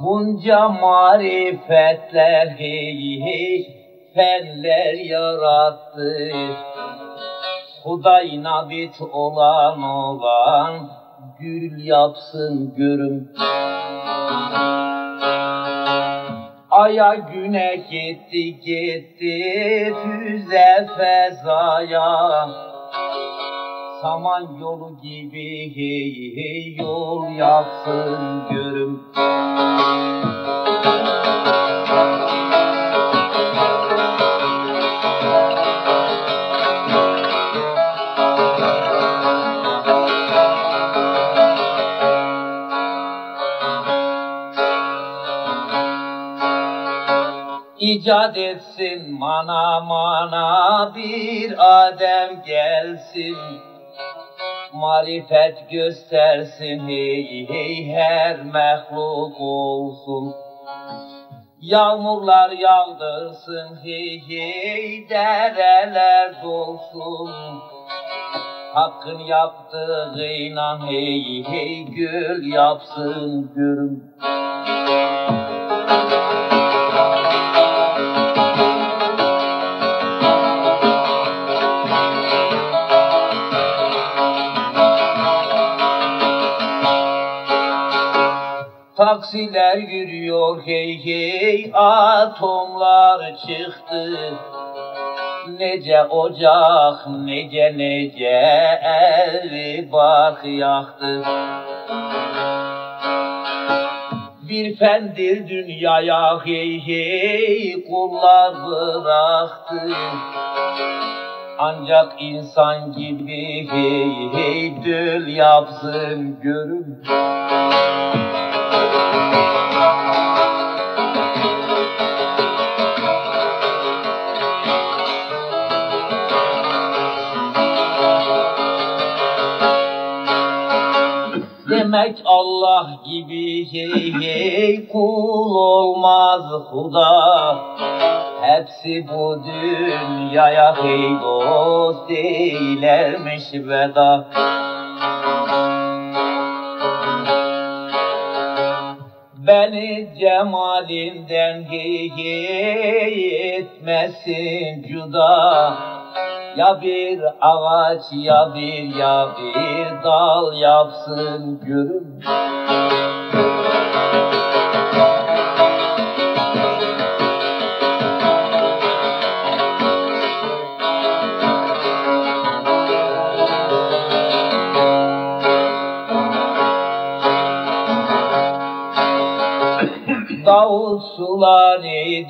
Bunca marifetler hey hey fenler yarattı. Huday nabit olan olan gül yapsın görüm Aya güne gitti gitti füze fezaya. Saman yolu gibi hey hey yol yapsın görüm icat etsin mana mana bir Adem gelsin. Marifet göstersin hey hey her mehluk olsun. Yağmurlar yağdırsın hey hey dereler dolsun. Hakkın yaptığıyla hey hey gül yapsın görüm Taksiler yürüyor hey hey atomlar çıktı. Nece ocak nece nece evi bak yaktı. Bir fendir dünyaya hey hey kullar bıraktı. Ancak insan gibi hey hey dül yapsın görün Demek Allah gibi hey hey kul olmaz huda. Hepsi bu dünyaya hey dost eylermiş veda. Beni cemalinden hey hey etmesin cuda ya bir ağaç ya bir ya bir dal yapsın görüm Davul sular hey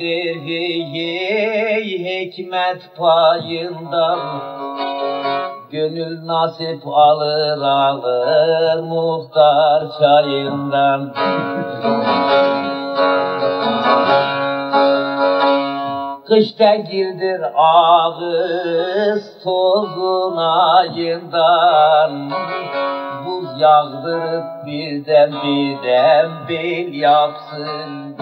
hey hikmet payından. Gönül nasip alır alır muhtar çayından Kışta girdir ağız tozun ayından. Buz yağdırıp birden birden bel yapsın